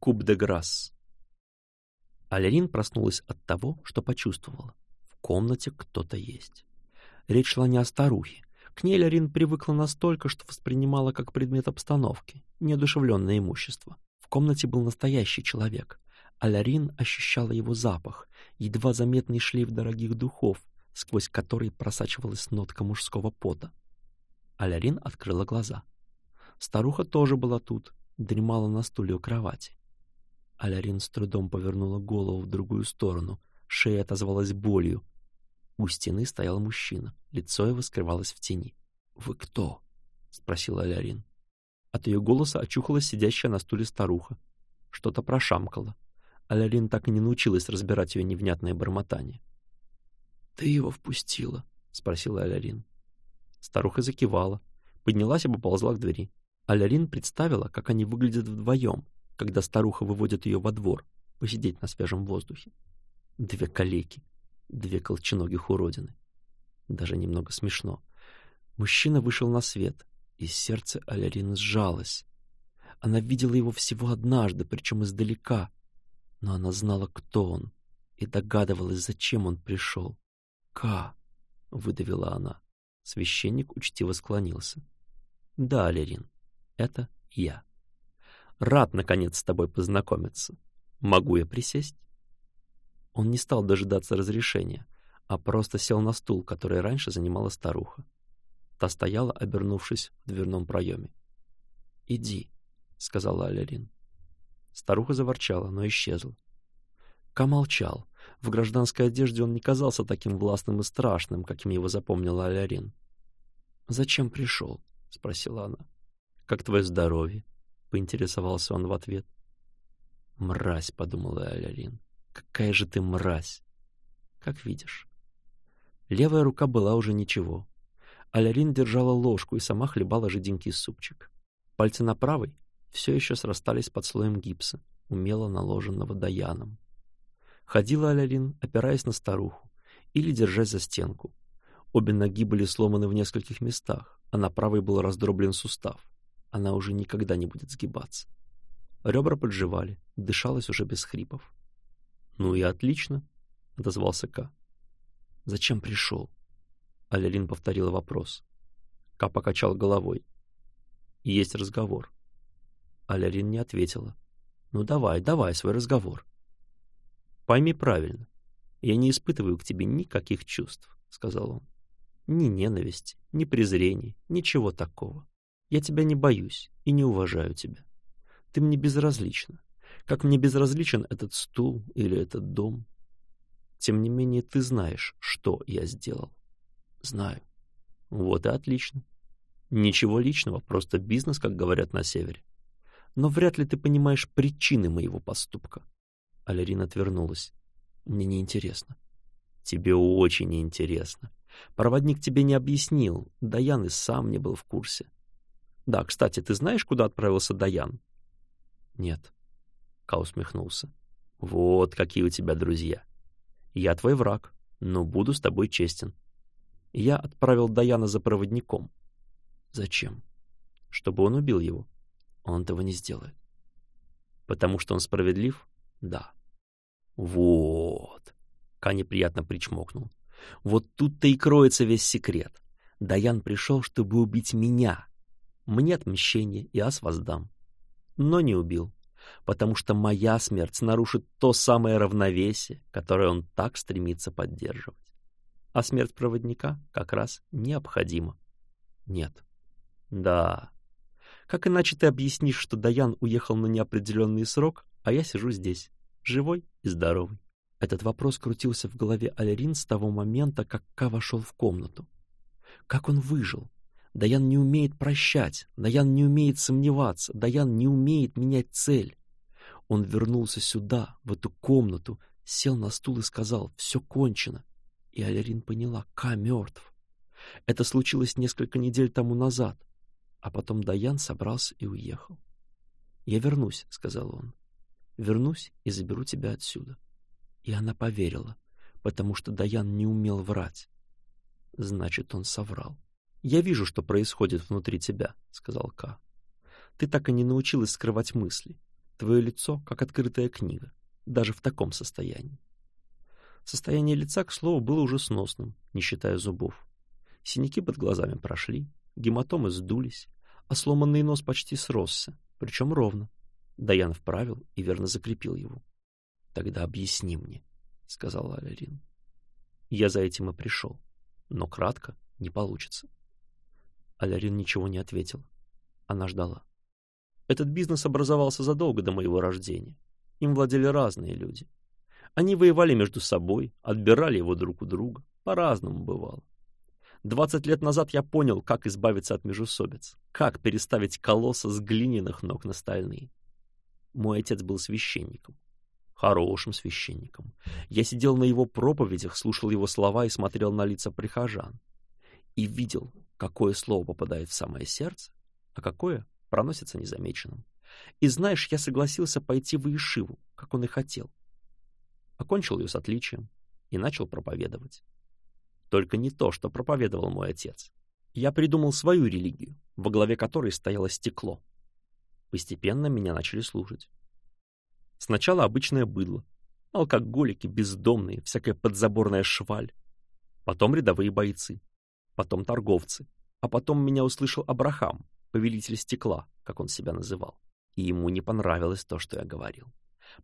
куб де Грас. Алярин проснулась от того, что почувствовала. В комнате кто-то есть. Речь шла не о старухе. К ней Алярин привыкла настолько, что воспринимала как предмет обстановки, неодушевленное имущество. В комнате был настоящий человек. Алярин ощущала его запах, едва заметный шлейф дорогих духов, сквозь который просачивалась нотка мужского пота. Алярин открыла глаза. Старуха тоже была тут, дремала на стуле у кровати. Алярин с трудом повернула голову в другую сторону. Шея отозвалась болью. У стены стоял мужчина. Лицо его скрывалось в тени. «Вы кто?» — спросила Алярин. От ее голоса очухалась сидящая на стуле старуха. Что-то прошамкало. Алярин так и не научилась разбирать ее невнятное бормотание. «Ты его впустила?» — спросила Алярин. Старуха закивала, поднялась и поползла к двери. Алярин представила, как они выглядят вдвоем, когда старуха выводит ее во двор, посидеть на свежем воздухе. Две калеки, две колченогих уродины. Даже немного смешно. Мужчина вышел на свет, и сердце Алярины сжалось. Она видела его всего однажды, причем издалека, но она знала, кто он, и догадывалась, зачем он пришел. «Ка!» — выдавила она. Священник учтиво склонился. «Да, Алярин, это я». Рад, наконец, с тобой познакомиться. Могу я присесть?» Он не стал дожидаться разрешения, а просто сел на стул, который раньше занимала старуха. Та стояла, обернувшись в дверном проеме. «Иди», — сказала Алярин. Старуха заворчала, но исчезла. Ка молчал. В гражданской одежде он не казался таким властным и страшным, каким его запомнила Алярин. «Зачем пришел?» — спросила она. «Как твое здоровье?» поинтересовался он в ответ. «Мразь», — подумала Алярин, — «какая же ты мразь!» «Как видишь». Левая рука была уже ничего. Алярин держала ложку и сама хлебала жиденький супчик. Пальцы на правой все еще срастались под слоем гипса, умело наложенного Даяном. Ходила Алярин, опираясь на старуху, или держась за стенку. Обе ноги были сломаны в нескольких местах, а на правой был раздроблен сустав она уже никогда не будет сгибаться. Ребра подживали, дышалось уже без хрипов. «Ну и отлично», — отозвался К. «Зачем пришел?» Алялин повторила вопрос. К покачал головой. «Есть разговор». Алялин не ответила. «Ну давай, давай свой разговор». «Пойми правильно, я не испытываю к тебе никаких чувств», — сказал он. «Ни ненависти, ни презрений, ничего такого. Я тебя не боюсь и не уважаю тебя. Ты мне безразлична. Как мне безразличен этот стул или этот дом. Тем не менее, ты знаешь, что я сделал. Знаю. Вот и отлично. Ничего личного, просто бизнес, как говорят на севере. Но вряд ли ты понимаешь причины моего поступка. Алерин отвернулась. Мне не интересно. Тебе очень неинтересно. Проводник тебе не объяснил, Даян и сам не был в курсе. Да, кстати, ты знаешь, куда отправился Даян? Нет. Ка усмехнулся. Вот какие у тебя друзья. Я твой враг, но буду с тобой честен. Я отправил Даяна за проводником. Зачем? Чтобы он убил его. Он этого не сделает. Потому что он справедлив? Да. Вот. Ка неприятно причмокнул. Вот тут-то и кроется весь секрет. Даян пришел, чтобы убить меня, мне отмщение и ас воздам. Но не убил, потому что моя смерть нарушит то самое равновесие, которое он так стремится поддерживать. А смерть проводника как раз необходима. Нет. Да. Как иначе ты объяснишь, что Даян уехал на неопределенный срок, а я сижу здесь, живой и здоровый? Этот вопрос крутился в голове Алерин с того момента, как Ка вошел в комнату. Как он выжил? да Ян не умеет прощать, да Ян не умеет сомневаться, да Ян не умеет менять цель. Он вернулся сюда, в эту комнату, сел на стул и сказал «все кончено». И Алярин поняла, Ка мертв. Это случилось несколько недель тому назад. А потом Даян собрался и уехал. «Я вернусь», — сказал он. «Вернусь и заберу тебя отсюда». И она поверила, потому что Даян не умел врать. Значит, он соврал. «Я вижу, что происходит внутри тебя», — сказал Ка. «Ты так и не научилась скрывать мысли. Твое лицо как открытая книга, даже в таком состоянии». Состояние лица, к слову, было уже сносным, не считая зубов. Синяки под глазами прошли, гематомы сдулись, а сломанный нос почти сросся, причем ровно. Даян вправил и верно закрепил его. «Тогда объясни мне», — сказала Алярин. «Я за этим и пришел, но кратко не получится». Алярин ничего не ответил. Она ждала. Этот бизнес образовался задолго до моего рождения. Им владели разные люди. Они воевали между собой, отбирали его друг у друга. По-разному бывало. Двадцать лет назад я понял, как избавиться от межусобиц, как переставить колосса с глиняных ног на стальные. Мой отец был священником, хорошим священником. Я сидел на его проповедях, слушал его слова и смотрел на лица прихожан. И видел, какое слово попадает в самое сердце, а какое проносится незамеченным. И знаешь, я согласился пойти в ишиву, как он и хотел. Окончил ее с отличием и начал проповедовать. Только не то, что проповедовал мой отец. Я придумал свою религию, во главе которой стояло стекло. Постепенно меня начали служить. Сначала обычное быдло, алкоголики, бездомные, всякая подзаборная шваль. Потом рядовые бойцы потом торговцы, а потом меня услышал Абрахам, повелитель стекла, как он себя называл, и ему не понравилось то, что я говорил.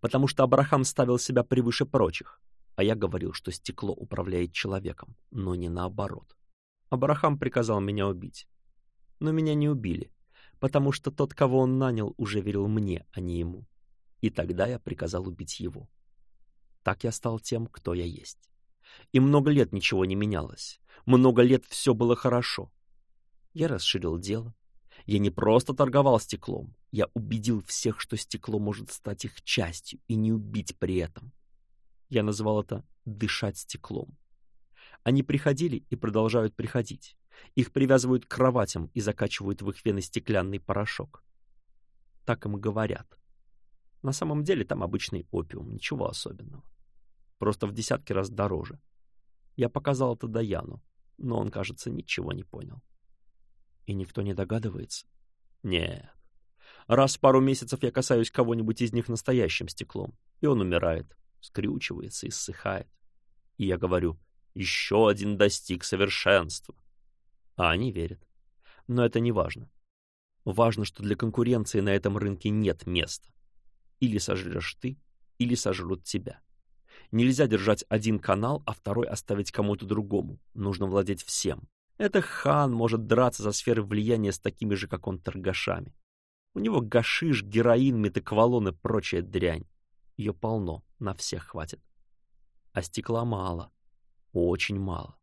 Потому что Абрахам ставил себя превыше прочих, а я говорил, что стекло управляет человеком, но не наоборот. Абрахам приказал меня убить. Но меня не убили, потому что тот, кого он нанял, уже верил мне, а не ему. И тогда я приказал убить его. Так я стал тем, кто я есть. И много лет ничего не менялось. Много лет все было хорошо. Я расширил дело. Я не просто торговал стеклом. Я убедил всех, что стекло может стать их частью и не убить при этом. Я назвал это «дышать стеклом». Они приходили и продолжают приходить. Их привязывают к кроватям и закачивают в их вены стеклянный порошок. Так им говорят. На самом деле там обычный опиум, ничего особенного. Просто в десятки раз дороже. Я показал это Даяну но он, кажется, ничего не понял. И никто не догадывается? Нет. Раз в пару месяцев я касаюсь кого-нибудь из них настоящим стеклом, и он умирает, скрючивается и ссыхает. И я говорю, еще один достиг совершенства. А они верят. Но это не важно. Важно, что для конкуренции на этом рынке нет места. Или сожрешь ты, или сожрут тебя. Нельзя держать один канал, а второй оставить кому-то другому. Нужно владеть всем. Это хан может драться за сферы влияния с такими же, как он, торгашами. У него гашиш, героин, метаквалон и прочая дрянь. Ее полно, на всех хватит. А стекла мало, очень мало.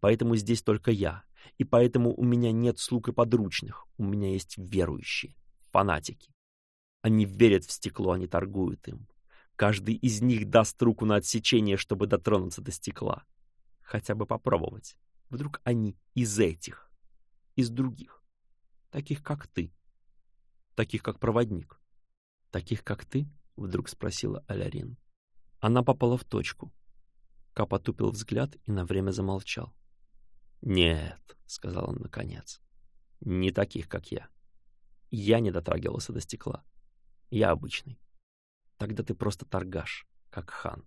Поэтому здесь только я, и поэтому у меня нет слуг и подручных, у меня есть верующие, фанатики. Они верят в стекло, они торгуют им. Каждый из них даст руку на отсечение, чтобы дотронуться до стекла. Хотя бы попробовать. Вдруг они из этих, из других, таких как ты, таких как проводник. Таких как ты? Вдруг спросила Алярин. Она попала в точку. Ка потупил взгляд и на время замолчал. «Нет», — сказал он наконец, — «не таких, как я. Я не дотрагивался до стекла. Я обычный». Тогда ты просто торгаш, как хан.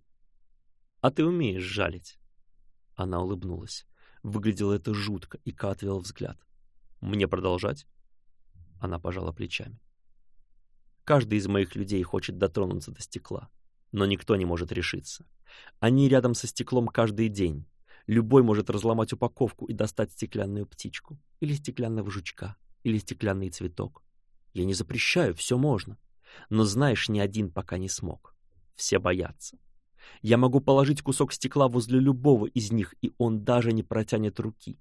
А ты умеешь жалить. Она улыбнулась. Выглядело это жутко, и Ка отвел взгляд. Мне продолжать? Она пожала плечами. Каждый из моих людей хочет дотронуться до стекла, но никто не может решиться. Они рядом со стеклом каждый день. Любой может разломать упаковку и достать стеклянную птичку, или стеклянного жучка, или стеклянный цветок. Я не запрещаю, все можно. Но знаешь, ни один пока не смог. Все боятся. Я могу положить кусок стекла возле любого из них, и он даже не протянет руки.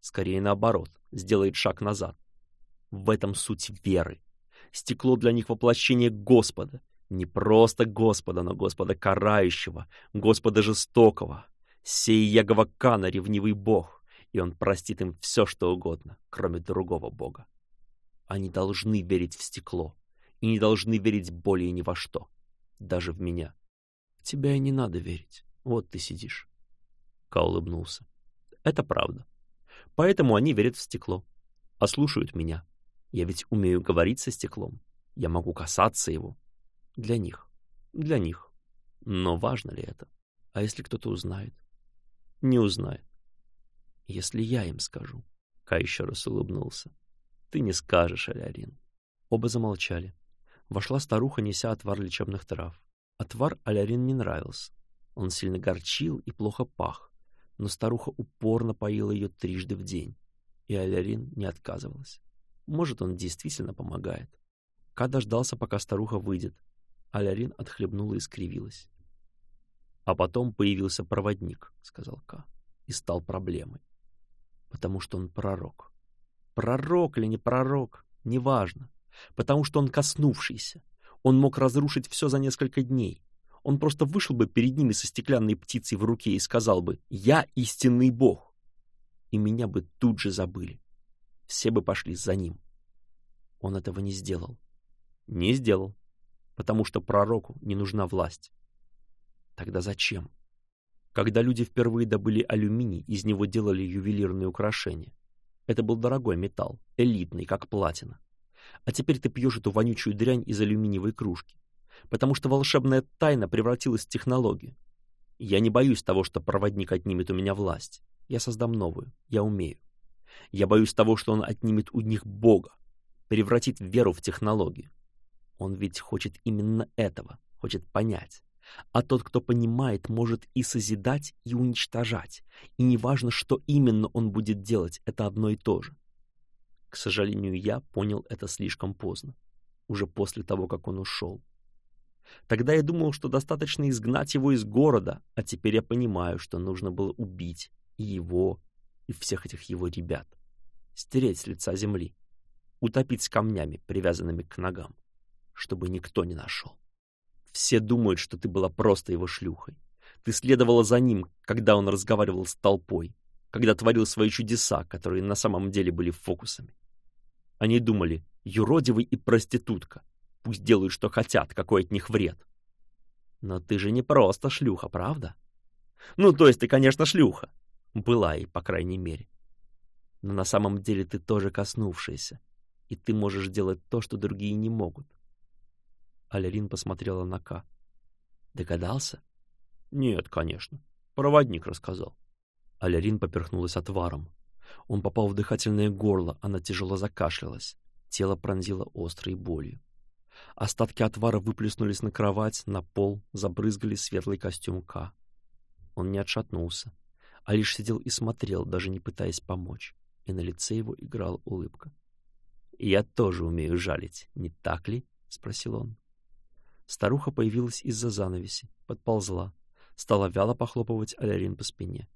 Скорее наоборот, сделает шаг назад. В этом суть веры. Стекло для них воплощение Господа. Не просто Господа, но Господа карающего, Господа жестокого. Сей яговакана ревнивый Бог, и он простит им все, что угодно, кроме другого Бога. Они должны верить в стекло, и не должны верить более ни во что, даже в меня. Тебя и не надо верить. Вот ты сидишь. Ка улыбнулся. Это правда. Поэтому они верят в стекло, а слушают меня. Я ведь умею говорить со стеклом. Я могу касаться его. Для них. Для них. Но важно ли это? А если кто-то узнает? Не узнает. Если я им скажу. Ка еще раз улыбнулся. Ты не скажешь, Алярин. Оба замолчали вошла старуха, неся отвар лечебных трав. Отвар Алярин не нравился. Он сильно горчил и плохо пах, но старуха упорно поила ее трижды в день, и Алярин не отказывалась. Может, он действительно помогает. Ка дождался, пока старуха выйдет. Алярин отхлебнула и скривилась. «А потом появился проводник», — сказал Ка, — «и стал проблемой. Потому что он пророк. Пророк или не пророк, неважно потому что он коснувшийся. Он мог разрушить все за несколько дней. Он просто вышел бы перед ними со стеклянной птицей в руке и сказал бы «Я истинный Бог». И меня бы тут же забыли. Все бы пошли за ним. Он этого не сделал. Не сделал, потому что пророку не нужна власть. Тогда зачем? Когда люди впервые добыли алюминий, из него делали ювелирные украшения. Это был дорогой металл, элитный, как платина а теперь ты пьешь эту вонючую дрянь из алюминиевой кружки, потому что волшебная тайна превратилась в технологию. Я не боюсь того, что проводник отнимет у меня власть. Я создам новую, я умею. Я боюсь того, что он отнимет у них Бога, превратит веру в технологию. Он ведь хочет именно этого, хочет понять. А тот, кто понимает, может и созидать, и уничтожать. И неважно, что именно он будет делать, это одно и то же. К сожалению, я понял это слишком поздно, уже после того, как он ушел. Тогда я думал, что достаточно изгнать его из города, а теперь я понимаю, что нужно было убить и его, и всех этих его ребят. Стереть с лица земли, утопить с камнями, привязанными к ногам, чтобы никто не нашел. Все думают, что ты была просто его шлюхой. Ты следовала за ним, когда он разговаривал с толпой, когда творил свои чудеса, которые на самом деле были фокусами. Они думали, юродивый и проститутка. Пусть делают, что хотят, какой от них вред. Но ты же не просто шлюха, правда? Ну, то есть ты, конечно, шлюха. Была и, по крайней мере. Но на самом деле ты тоже коснувшаяся, и ты можешь делать то, что другие не могут. Алярин посмотрела на Ка. Догадался? Нет, конечно. Проводник рассказал. Алярин поперхнулась отваром. Он попал в дыхательное горло, она тяжело закашлялась. Тело пронзило острой болью. Остатки отвара выплеснулись на кровать, на пол, забрызгали светлый костюм К. Он не отшатнулся, а лишь сидел и смотрел, даже не пытаясь помочь, и на лице его играла улыбка. «Я тоже умею жалить, не так ли?» — спросил он. Старуха появилась из-за занавеси, подползла, стала вяло похлопывать Алярин по спине.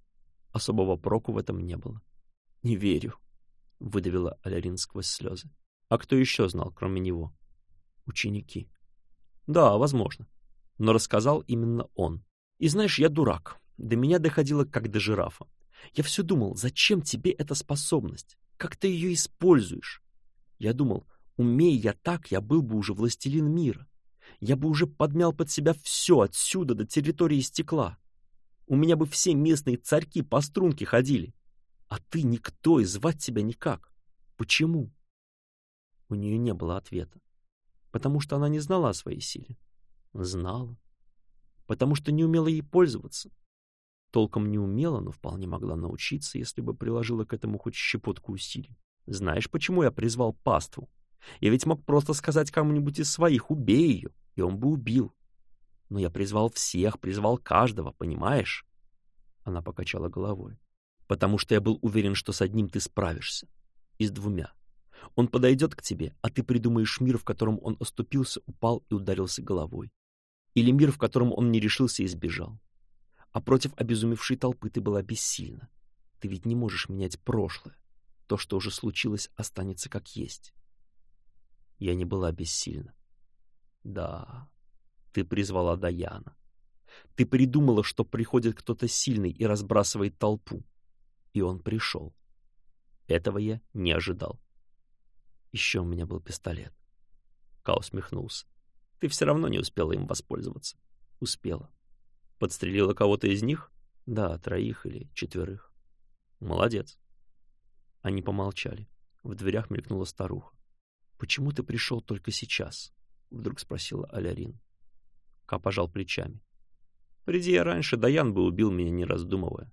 Особого проку в этом не было. «Не верю», — выдавила Алярин сквозь слезы. «А кто еще знал, кроме него?» «Ученики». «Да, возможно. Но рассказал именно он. И знаешь, я дурак. До меня доходило, как до жирафа. Я все думал, зачем тебе эта способность? Как ты ее используешь?» Я думал, умея я так, я был бы уже властелин мира. Я бы уже подмял под себя все отсюда до территории стекла. У меня бы все местные царьки по струнке ходили. «А ты никто и звать тебя никак. Почему?» У нее не было ответа. Потому что она не знала о своей силе. Знала. Потому что не умела ей пользоваться. Толком не умела, но вполне могла научиться, если бы приложила к этому хоть щепотку усилий. Знаешь, почему я призвал паству? Я ведь мог просто сказать кому-нибудь из своих «убей ее», и он бы убил. Но я призвал всех, призвал каждого, понимаешь? Она покачала головой потому что я был уверен, что с одним ты справишься, и с двумя. Он подойдет к тебе, а ты придумаешь мир, в котором он оступился, упал и ударился головой. Или мир, в котором он не решился и сбежал. А против обезумевшей толпы ты была бессильна. Ты ведь не можешь менять прошлое. То, что уже случилось, останется как есть. Я не была бессильна. Да, ты призвала Даяна. Ты придумала, что приходит кто-то сильный и разбрасывает толпу и он пришел. Этого я не ожидал. Еще у меня был пистолет. Ка усмехнулся. Ты все равно не успела им воспользоваться. Успела. Подстрелила кого-то из них? Да, троих или четверых. Молодец. Они помолчали. В дверях мелькнула старуха. «Почему ты пришел только сейчас?» — вдруг спросила Алярин. Ка пожал плечами. «Приди я раньше, Даян бы убил меня, не раздумывая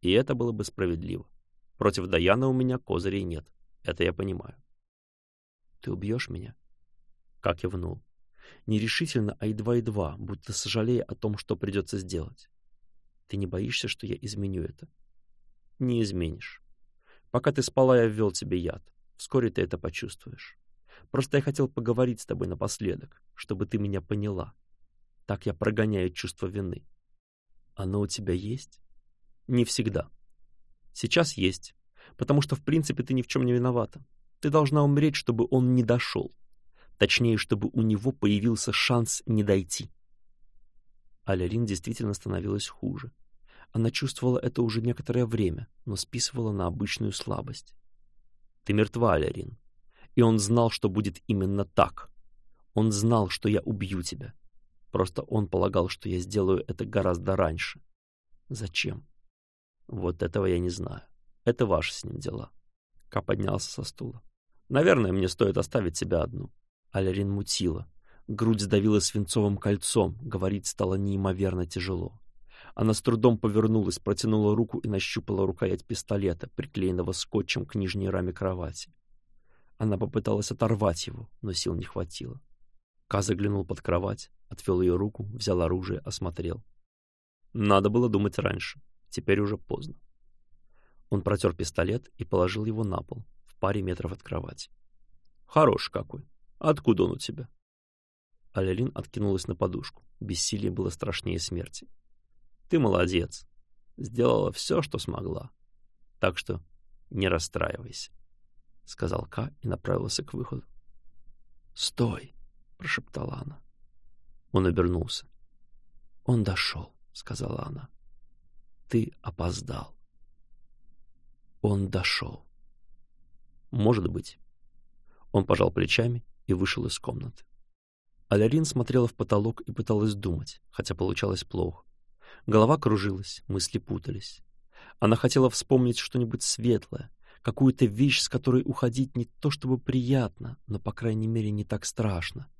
и это было бы справедливо. Против Даяна у меня козырей нет, это я понимаю. «Ты убьешь меня?» Как я внул. Нерешительно, а едва-едва, будто сожалея о том, что придется сделать. «Ты не боишься, что я изменю это?» «Не изменишь. Пока ты спала, я ввел тебе яд. Вскоре ты это почувствуешь. Просто я хотел поговорить с тобой напоследок, чтобы ты меня поняла. Так я прогоняю чувство вины. Оно у тебя есть?» Не всегда. Сейчас есть, потому что в принципе ты ни в чем не виновата. Ты должна умереть, чтобы он не дошел. Точнее, чтобы у него появился шанс не дойти. Алярин действительно становилась хуже. Она чувствовала это уже некоторое время, но списывала на обычную слабость. «Ты мертва, Алярин». И он знал, что будет именно так. Он знал, что я убью тебя. Просто он полагал, что я сделаю это гораздо раньше. Зачем? Вот этого я не знаю. Это ваши с ним дела. Ка поднялся со стула. Наверное, мне стоит оставить себя одну. Алярин мутила. Грудь сдавила свинцовым кольцом, говорить стало неимоверно тяжело. Она с трудом повернулась, протянула руку и нащупала рукоять пистолета, приклеенного скотчем к нижней раме кровати. Она попыталась оторвать его, но сил не хватило. Ка заглянул под кровать, отвел ее руку, взял оружие, осмотрел. Надо было думать раньше. Теперь уже поздно. Он протер пистолет и положил его на пол, в паре метров от кровати. «Хорош какой! Откуда он у тебя?» Алялин откинулась на подушку. Бессилие было страшнее смерти. «Ты молодец! Сделала все, что смогла. Так что не расстраивайся», — сказал Ка и направился к выходу. «Стой!» — прошептала она. Он обернулся. «Он дошел», — сказала она ты опоздал. Он дошел. Может быть. Он пожал плечами и вышел из комнаты. Алярин смотрела в потолок и пыталась думать, хотя получалось плохо. Голова кружилась, мысли путались. Она хотела вспомнить что-нибудь светлое, какую-то вещь, с которой уходить не то чтобы приятно, но, по крайней мере, не так страшно.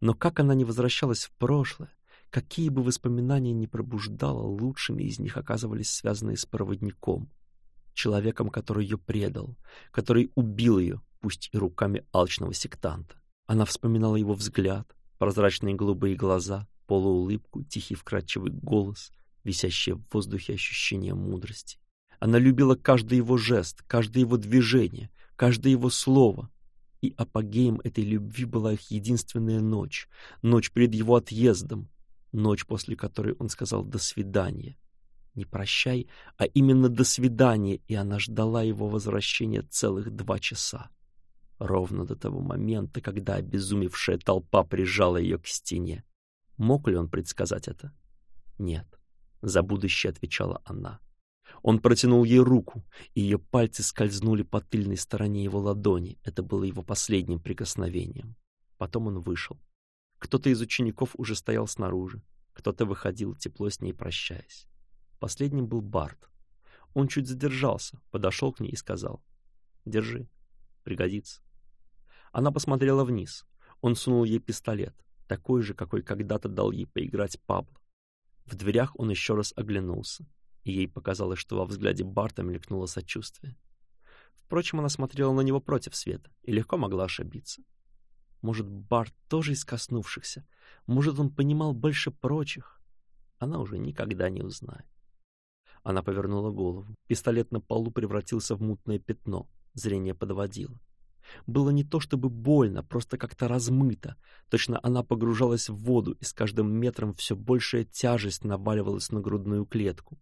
Но как она не возвращалась в прошлое, какие бы воспоминания не пробуждала, лучшими из них оказывались связанные с проводником, человеком, который ее предал, который убил ее, пусть и руками алчного сектанта. Она вспоминала его взгляд, прозрачные голубые глаза, полуулыбку, тихий вкрадчивый голос, висящее в воздухе ощущение мудрости. Она любила каждый его жест, каждое его движение, каждое его слово. И апогеем этой любви была их единственная ночь, ночь перед его отъездом, ночь, после которой он сказал «до свидания». Не прощай, а именно «до свидания», и она ждала его возвращения целых два часа. Ровно до того момента, когда обезумевшая толпа прижала ее к стене. Мог ли он предсказать это? Нет. За будущее отвечала она. Он протянул ей руку, и ее пальцы скользнули по тыльной стороне его ладони. Это было его последним прикосновением. Потом он вышел. Кто-то из учеников уже стоял снаружи, кто-то выходил, тепло с ней прощаясь. Последним был Барт. Он чуть задержался, подошел к ней и сказал. «Держи, пригодится». Она посмотрела вниз. Он сунул ей пистолет, такой же, какой когда-то дал ей поиграть Пабло. В дверях он еще раз оглянулся, и ей показалось, что во взгляде Барта мелькнуло сочувствие. Впрочем, она смотрела на него против света и легко могла ошибиться. Может, Барт тоже из коснувшихся? Может, он понимал больше прочих? Она уже никогда не узнает. Она повернула голову. Пистолет на полу превратился в мутное пятно. Зрение подводило. Было не то чтобы больно, просто как-то размыто. Точно она погружалась в воду, и с каждым метром все большая тяжесть наваливалась на грудную клетку.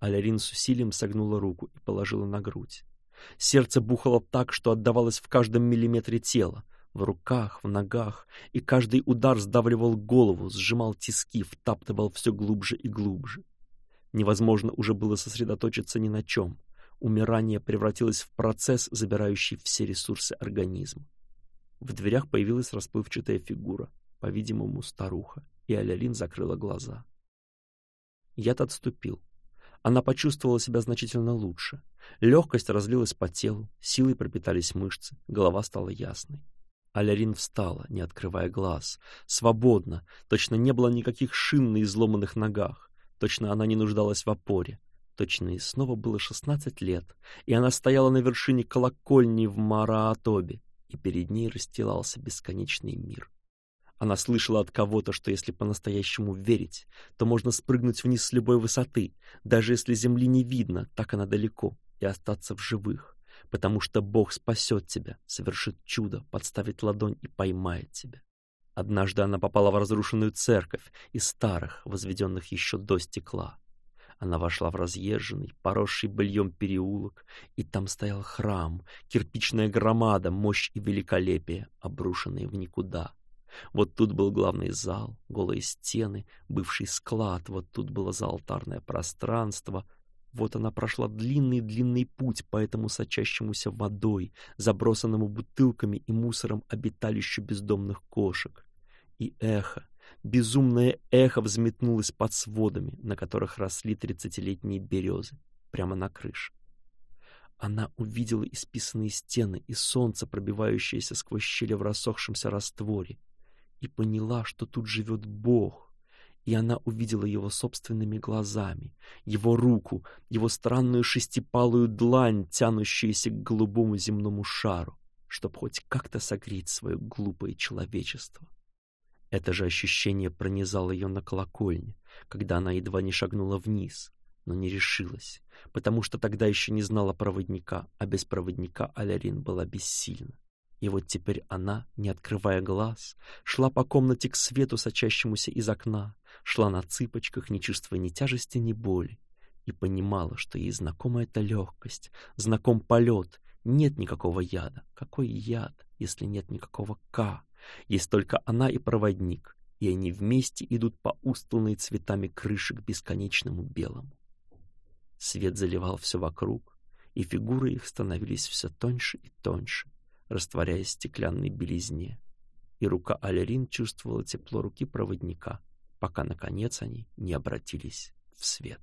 Алярин с усилием согнула руку и положила на грудь. Сердце бухало так, что отдавалось в каждом миллиметре тела. В руках, в ногах, и каждый удар сдавливал голову, сжимал тиски, втаптывал все глубже и глубже. Невозможно уже было сосредоточиться ни на чем. Умирание превратилось в процесс, забирающий все ресурсы организма. В дверях появилась расплывчатая фигура, по-видимому, старуха, и Алялин закрыла глаза. Яд отступил. Она почувствовала себя значительно лучше. Легкость разлилась по телу, силой пропитались мышцы, голова стала ясной. Алярин встала, не открывая глаз, свободно, точно не было никаких шин на изломанных ногах, точно она не нуждалась в опоре. Точно и снова было шестнадцать лет, и она стояла на вершине колокольни в Мараатобе, и перед ней расстилался бесконечный мир. Она слышала от кого-то, что если по-настоящему верить, то можно спрыгнуть вниз с любой высоты, даже если земли не видно, так она далеко, и остаться в живых потому что Бог спасет тебя, совершит чудо, подставит ладонь и поймает тебя. Однажды она попала в разрушенную церковь из старых, возведенных еще до стекла. Она вошла в разъезженный, поросший быльем переулок, и там стоял храм, кирпичная громада, мощь и великолепие, обрушенные в никуда. Вот тут был главный зал, голые стены, бывший склад, вот тут было заалтарное пространство — вот она прошла длинный-длинный путь по этому сочащемуся водой, забросанному бутылками и мусором обиталищу бездомных кошек. И эхо, безумное эхо взметнулось под сводами, на которых росли тридцатилетние березы, прямо на крыше. Она увидела исписанные стены и солнце, пробивающееся сквозь щели в рассохшемся растворе, и поняла, что тут живет Бог — и она увидела его собственными глазами, его руку, его странную шестипалую длань, тянущуюся к голубому земному шару, чтобы хоть как-то согреть свое глупое человечество. Это же ощущение пронизало ее на колокольне, когда она едва не шагнула вниз, но не решилась, потому что тогда еще не знала проводника, а без проводника Алярин была бессильна. И вот теперь она, не открывая глаз, шла по комнате к свету, сочащемуся из окна, шла на цыпочках, не чувства ни тяжести, ни боли, и понимала, что ей знакома эта легкость, знаком полет, нет никакого яда. Какой яд, если нет никакого «к»? Есть только она и проводник, и они вместе идут по устланной цветами крыши к бесконечному белому. Свет заливал все вокруг, и фигуры их становились все тоньше и тоньше, растворяясь в стеклянной белизне, и рука Алярин чувствовала тепло руки проводника — пока, наконец, они не обратились в свет.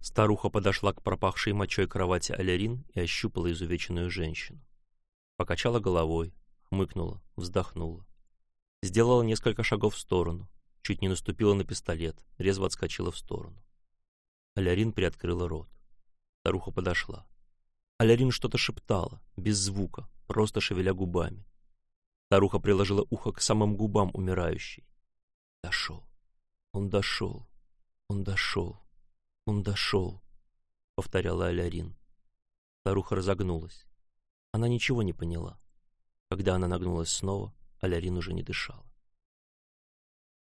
Старуха подошла к пропахшей мочой кровати Алярин и ощупала изувеченную женщину. Покачала головой, хмыкнула, вздохнула. Сделала несколько шагов в сторону, чуть не наступила на пистолет, резво отскочила в сторону. Алярин приоткрыла рот. Старуха подошла. Алярин что-то шептала, без звука, просто шевеля губами. Старуха приложила ухо к самым губам умирающей. Дошел. Он дошел, он дошел, он дошел, повторяла Алярин. Старуха разогнулась. Она ничего не поняла. Когда она нагнулась снова, Алярин уже не дышала.